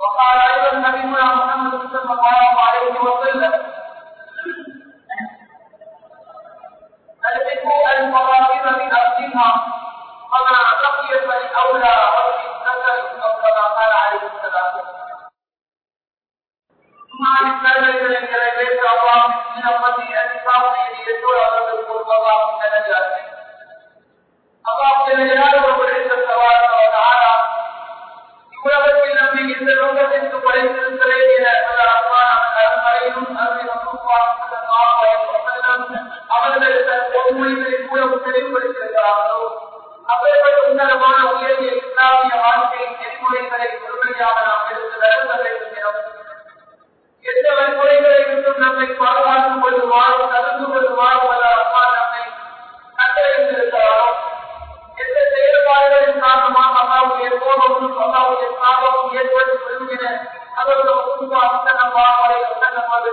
وقال أيضا النبي محمد صلى الله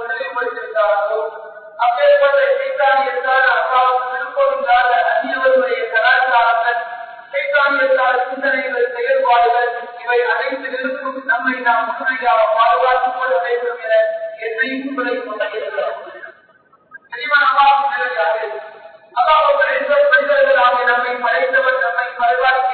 தெளிவுபடுத்திருந்தார்கள் அப்பேற்பட்ட சைத்தானியத்தால் அல்லாவுக்கு விருப்பமில்லாத அந்நியவர்களுடைய கலாச்சாரங்கள் சைத்தானியத்தால் இவை அனைத்திலிருக்கும் நம்மை நாம் உடனடியாக பாதுகாத்துக் கொள்ள வேண்டும் என என்னையும் உங்களை கொண்டிருக்கிறோம் அல்லாஹ் நம்மை படைத்தவர் நம்மை பரவாயில்லை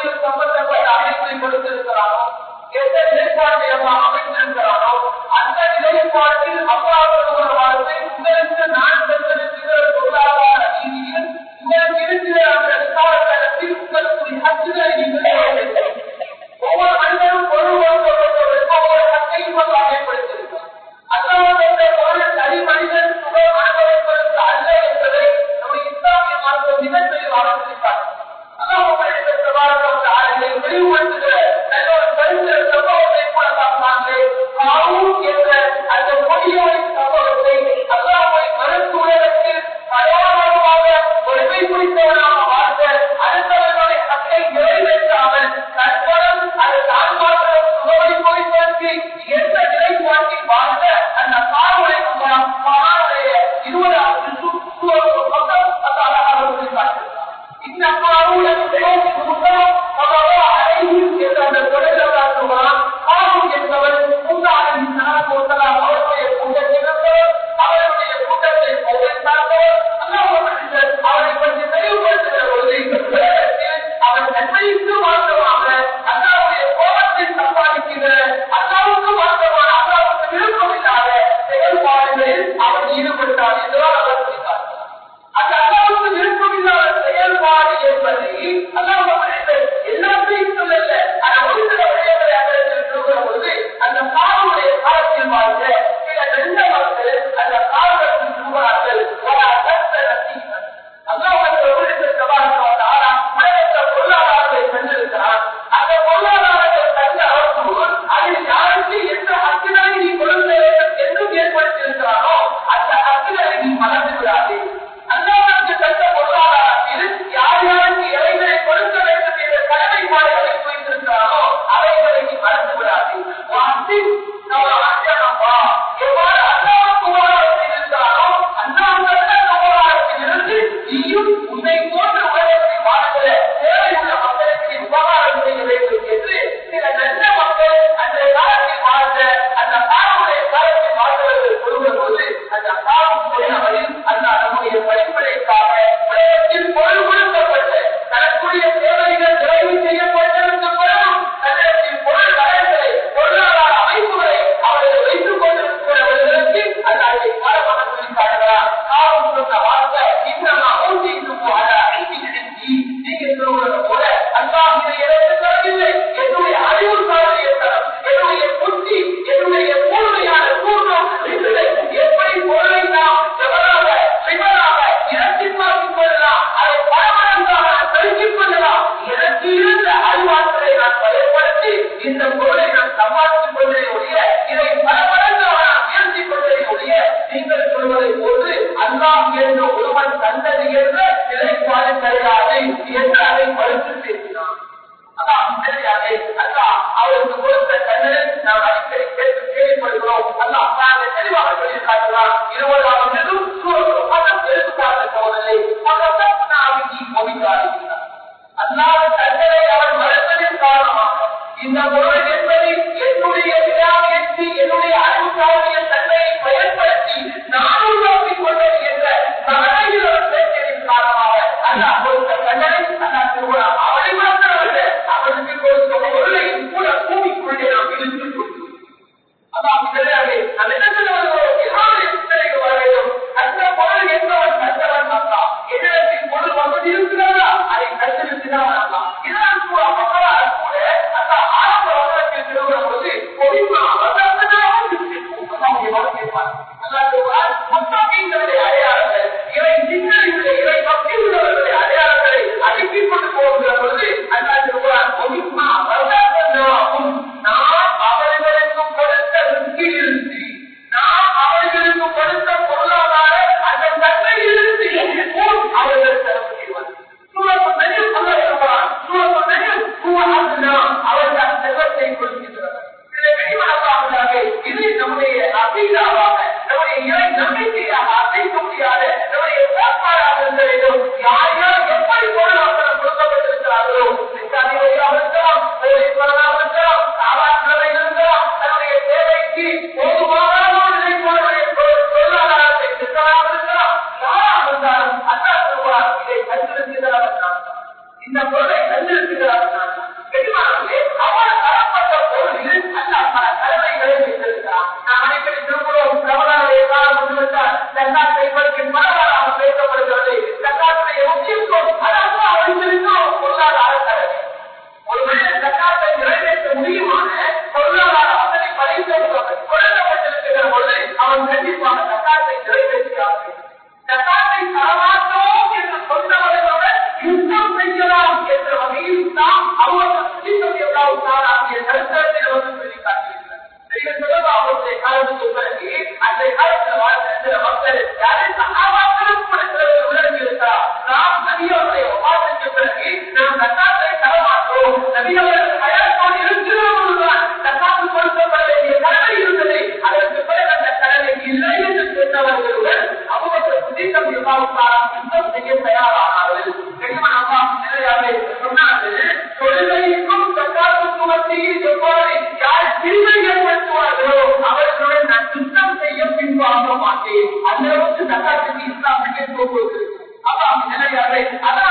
துறையில் சம்பந்தப்பட்ட அமைப்பை கொடுத்திருக்கிறானோ எந்த நிலைப்பாட்டை அமைத்திருக்கிறானோ அந்த நிலைப்பாட்டில் வாங்க மாட்டேன். அந்த அளவுக்கு சட்டத்துக்கு இஸ்லாம் போகுது அப்ப அந்த நிலையாரு அதான்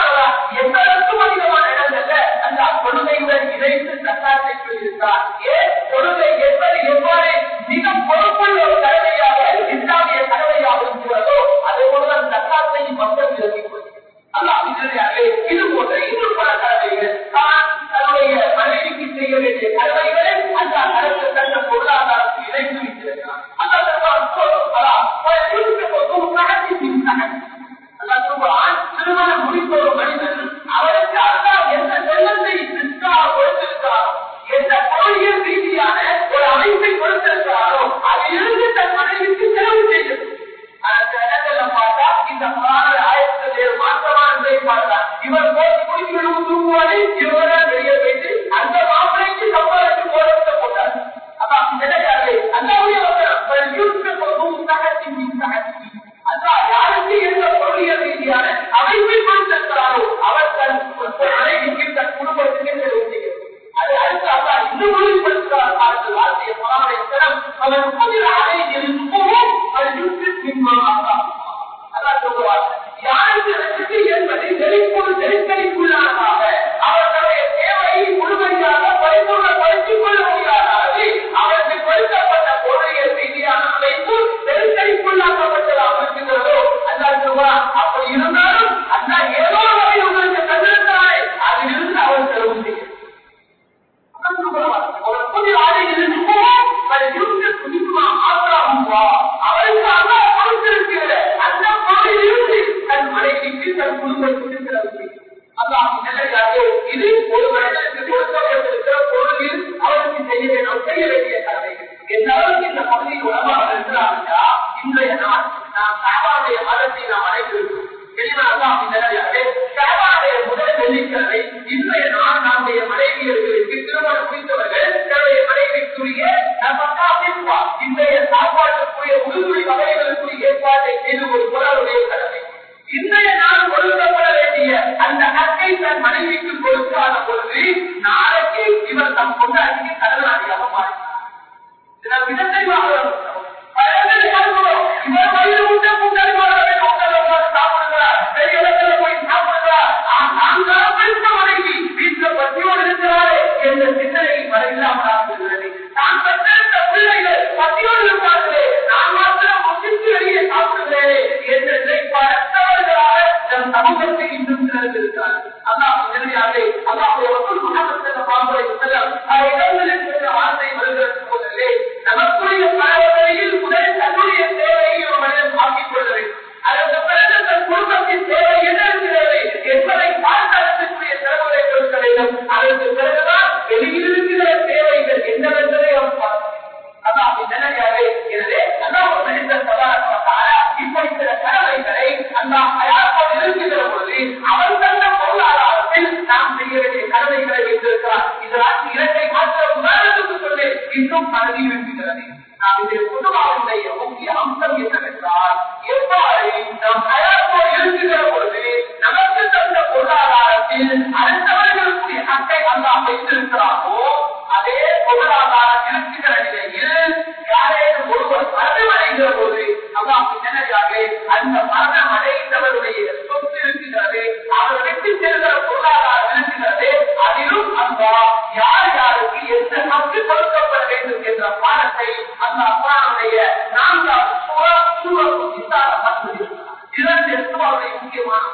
தக்குவாவுடைய முக்கியமான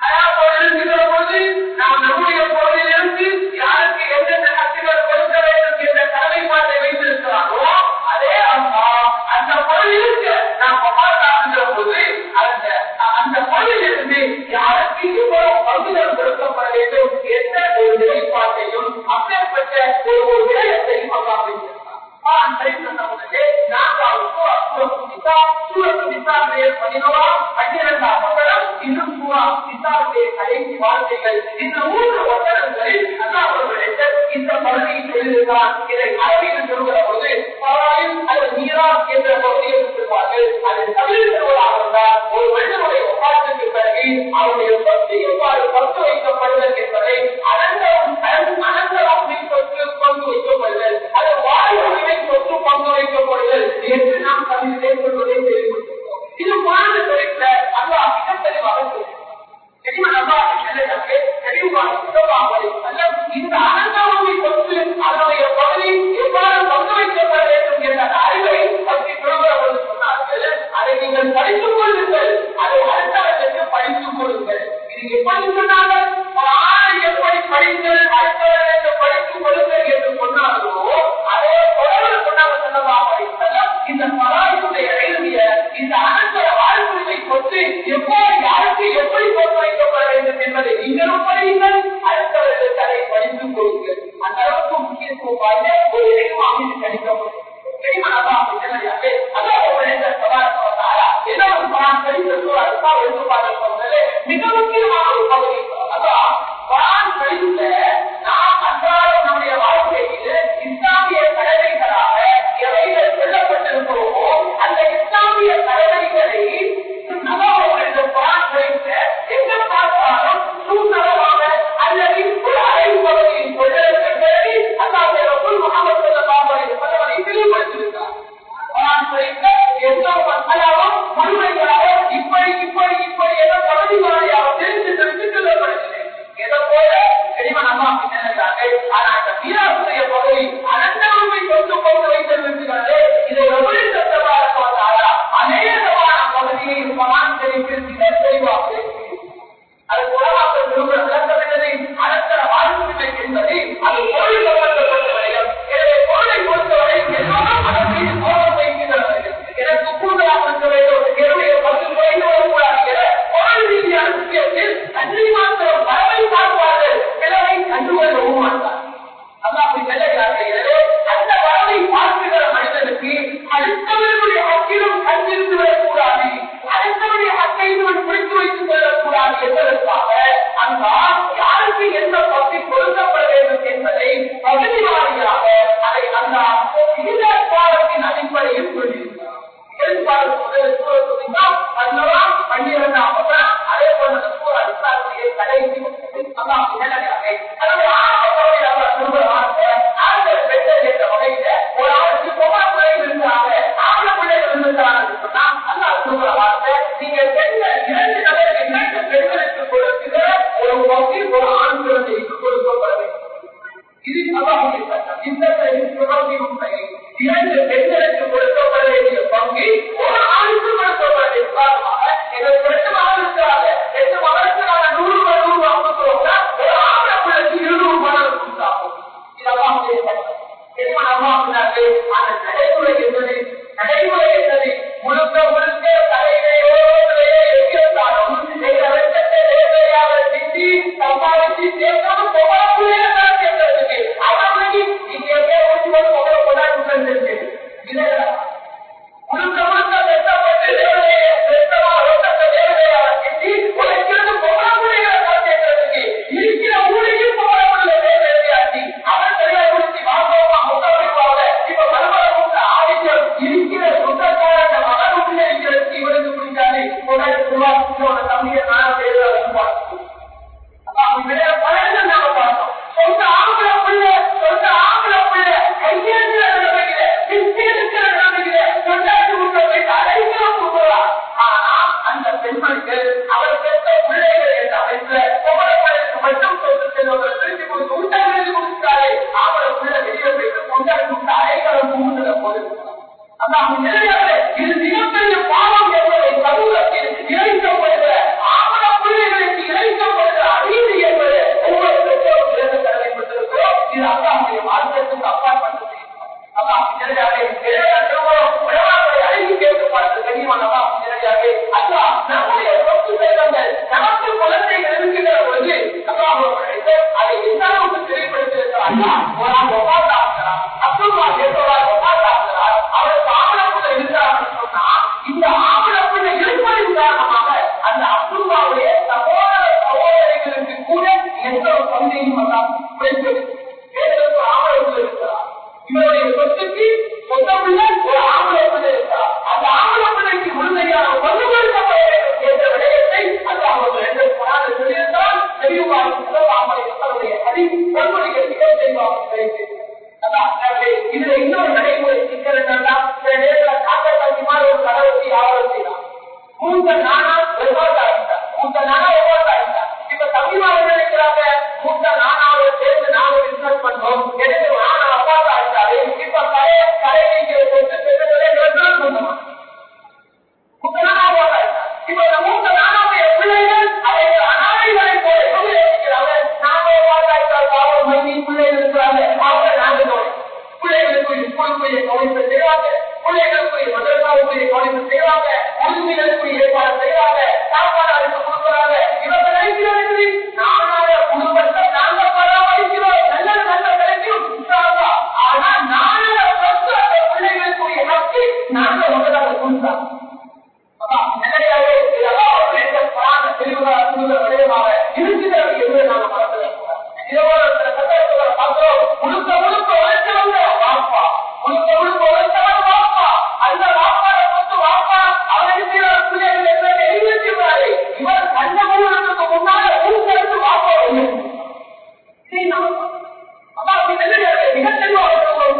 அதாவது நாம் நம்முடைய பொருளிலிருந்து யாருக்கு எந்தெந்த சக்திகள் கொடுக்க வேண்டும் என்ற கடமைப்பாட்டை வைத்திருக்கிறாரோ அதே அம்மா அந்த பொருளிற்கு நாம் பார்த்தாங்கிற போது அந்த அந்த பொருளிலிருந்து யாருக்கு இவ்வளவு பங்குகள் கொடுக்கப்பட வேண்டும் எந்த ஒரு நிலைப்பாட்டையும் அப்பேற்பட்ட ஒரு ஒரு விடயத்தையும் அம்மா வைத்திருக்கிறார். அப்புறம் சூரத் நிசாவுடைய வார்த்தைகள் இந்த மூன்று இந்த பகுதியை சொல்லியிருந்தார் இதை அரபியில் சொல்கிற பொழுது பராயம் என்ற பகுதியை சொல்வார்கள் ஒரு மனிதனுடைய ஒப்பாட்டுக்கு பிறகு அவருடைய சொத்து எவ்வாறு பங்கு வைக்கப்படுதல் என்பதை அனந்தம் அனந்தரம் பங்கு வைக்கப்படுதல். அல்லது வாயு சொத்து பங்கு வைக்கப்படுதல் என்று நாம் தமிழிலே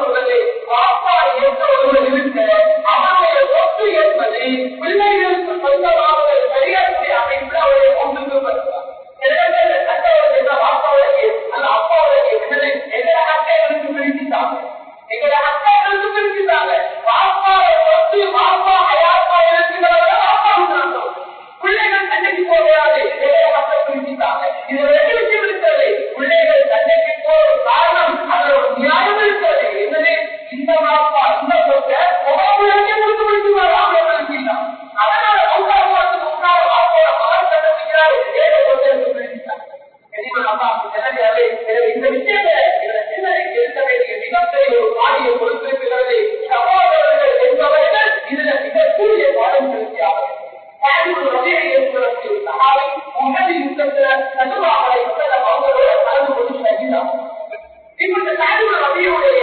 என்பது அவருடைய சொத்து என்பது பிள்ளை இந்த தாய்மொழியுடைய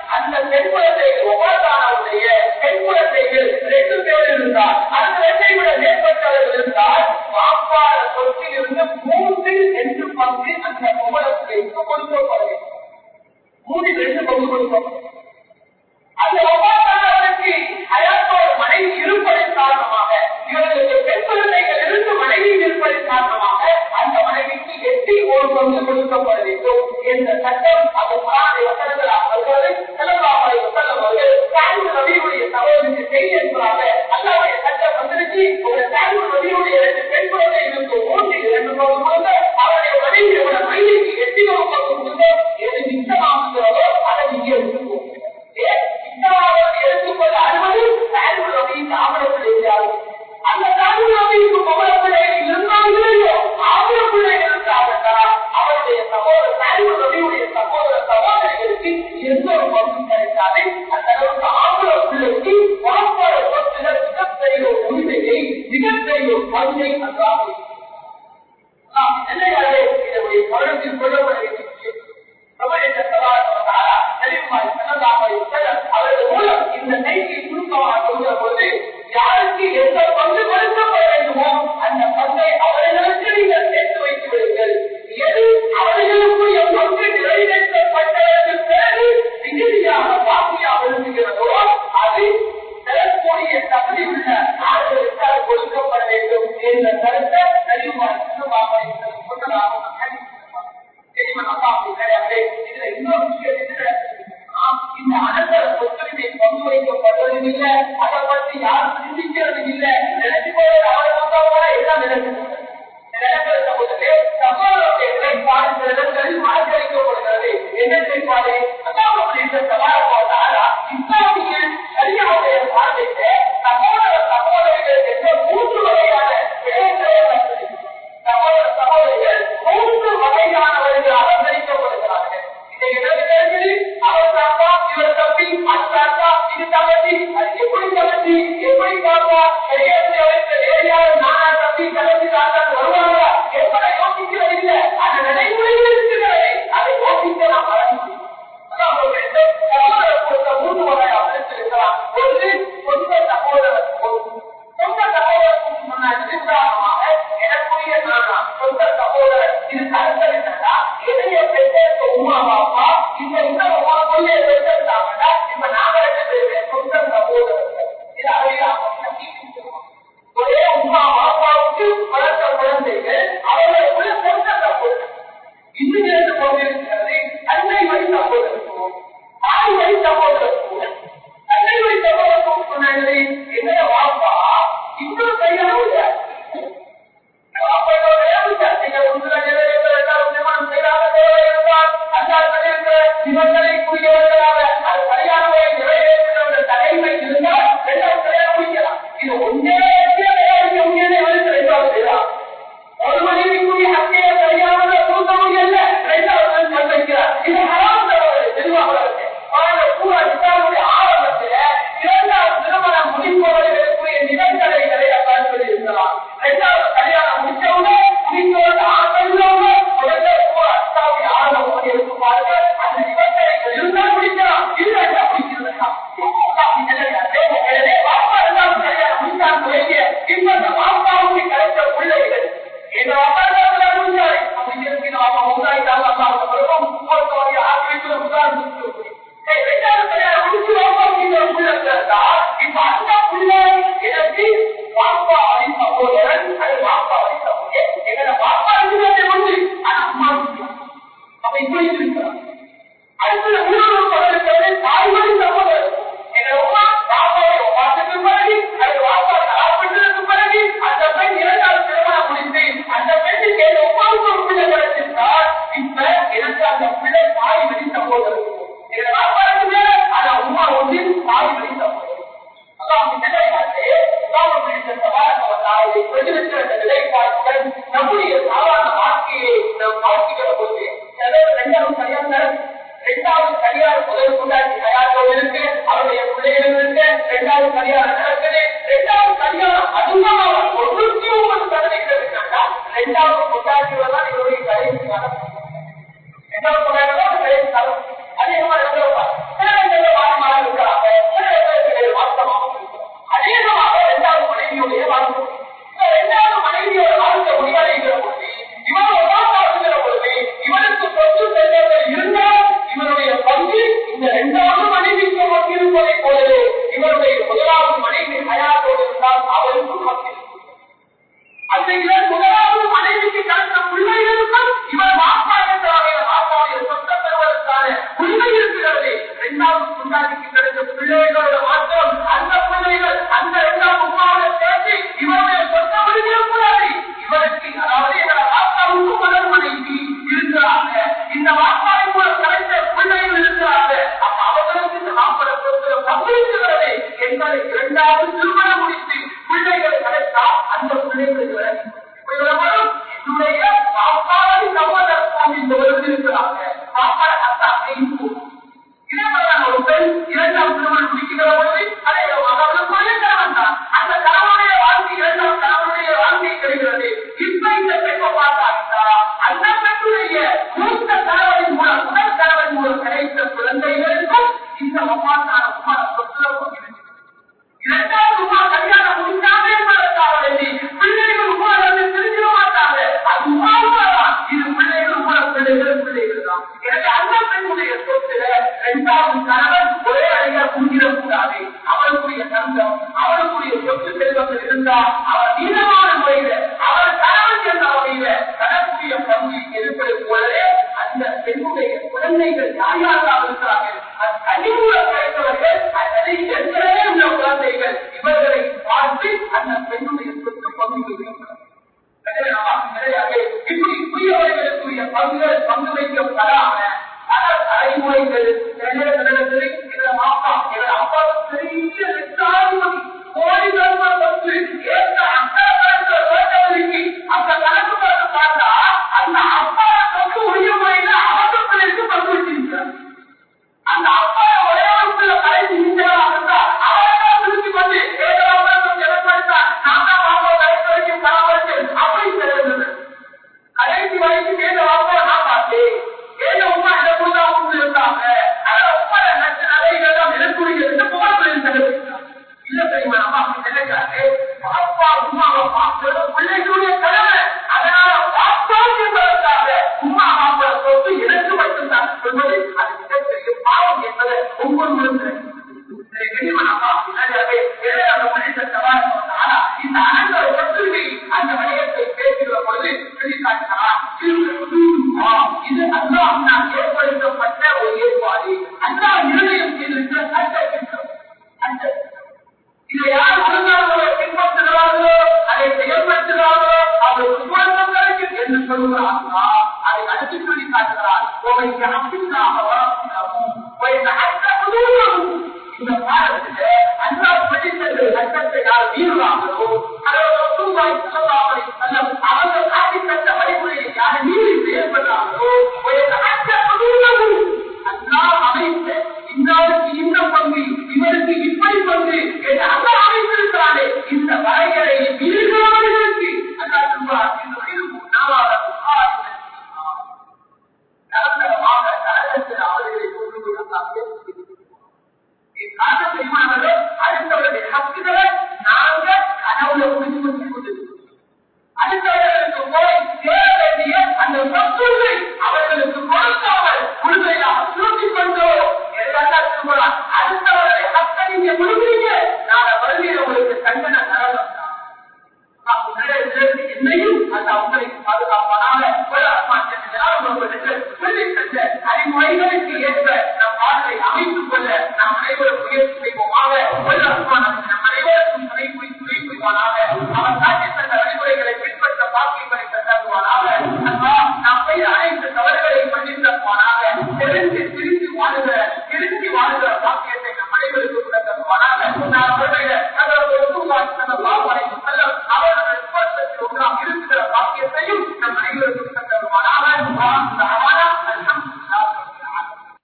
அந்த பெண் குழந்தை ஒபாசானாவுடைய பெண் குழந்தைகள் ரெண்டு பேர் இருந்தால் அந்த ரெண்டை விட மேற்பட்டவர்கள் இருந்தால் வாப்பார சொத்திலிருந்து மூன்றில் ரெண்டு பங்கு அந்த ஒவ்வொருத்தருக்கு கொடுக்கப்படும் மூன்றில் ரெண்டு பங்கு கொடுக்கப்படும் அந்த ஒபாசான மனைவிக்கு மனைவி இருப்பதன் காரணமாக இவர்களுக்கு பெண் குழந்தைகள் இருந்து மனைவி இருப்பதன் காரணமாக அந்த மனைவிக்கு எட்டி ஒரு பங்கு வேண்டும் என்ற சட்டம் அது மாறாத வசனங்களாக வருகிறது செலவாக வசனம் அவர்கள் தாய்வு ரவியுடைய சகோதரிக்கு செய்ய என்பதாக அல்லாவுடைய சட்டம் வந்துருச்சு. ஒரு தாய்வு ரவியுடைய சொந்த சகோதரர் இது கருத்தரித்தா எதிரிய பெற்ற உமா பாப்பா இந்த உணவு கொள்ளையை பெற்ற இரண்டாவது கல்யாணம் முதல் கொண்டாடி தயார் கோவிலுக்கு அவருடைய பிள்ளைகளிலிருந்து இரண்டாவது கல்யாணம் நடக்குது இரண்டாவது கல்யாணம் அதிகமாக தொண்ணூத்தி ஒன்பது சதவீதம்னாக்கா இரண்டாவது கொண்டாடியவர் தான் இவருடைய கடைசி காலம். இரண்டாவது கொண்டாடுறதா கடைசி காலம். அதிகமா எவ்வளவு சில இடத்துல வாரமாக இருக்கிறாங்க சில இடத்துல வாசமாக அநேகமாக இரண்டாவது மனைவியுடைய வாழ்க்கை. இரண்டாவது மனைவியோட வாழ்க்கை முடிவடைகிற பொழுது இவர் ஒன்றாவது பொழுது இவனுக்கு சொத்து செல்வர்கள் இருந்தாலும் இவருடைய பங்கு இந்த இரண்டாவது மனைவிக்கு வந்திருப்பதை போலவே இவருடைய முதலாவது மனைவி ஹயாத்தோடு இருந்தால் அவருக்கும் வந்திருக்கும் அந்த இவர் முதலாவது மனைவிக்கு கடந்த உண்மை இருக்கும் இவர் மாற்றா என்ற வகையில் மாற்றாவுடைய சொந்தம் பெறுவதற்கான உண்மை இருக்கிறது. இரண்டாவது முன்னாடிக்கு கிடைத்த பிள்ளைகளோட மாற்றம் அந்த பிள்ளைகள் அந்த இரண்டாம் முப்பாவோட சேர்த்து இவருடைய சொந்த விடுதலை கூடாது. இவருக்கு அதாவது எங்களை மாற்றாவுக்கும் முதல் மனைவி இருக்கிறார். அந்த பெண்ணுடைய குழந்தைகள் யார் யாரெல்லாம் இருக்கிறார்கள் அது கிடைத்தவர்கள் உள்ள குழந்தைகள். இவர்களை பார்த்து அந்த பெண்ணுடைய சொத்து பங்கு இப்படி புரியவர்களுக்குரிய பங்குகள் பங்கு வைக்கப்படாம பல தலைமுறைகள் இவர அப்பா பெரிய லட்சாதிபதி கோடி வந்து ஏற்ற கணக்கு அந்த கணக்கு பார்த்து பார்த்தா அந்த அப்பா சொத்து உரிய முறையில அந்த அப்பா ஒரே கடைசி இருந்தா அவரெல்லாம் திருப்பி வந்து ஏதோ நான் தான் பாப்பா கடைசி வரைக்கும் பராமரிச்சு அப்படி தெரிந்தது கடைசி வரைக்கும் ஏதோ நான் பார்த்தேன். உமா இதை கூட அவங்க இருந்தாங்க. ஆனா உமா நச்சு நிறைய தான் நிலக்குரிய போராட்டம் தெரிவித்தாங்க இல்ல தெரியுமா நம்ம அப்படி நினைக்கிறாரு பாப்பா உமாவை பார்க்கிறது பிள்ளைகளுடைய கடமை அதனால பாப்பா என்பதற்காக உமா பாப்பா சொத்து எனக்கு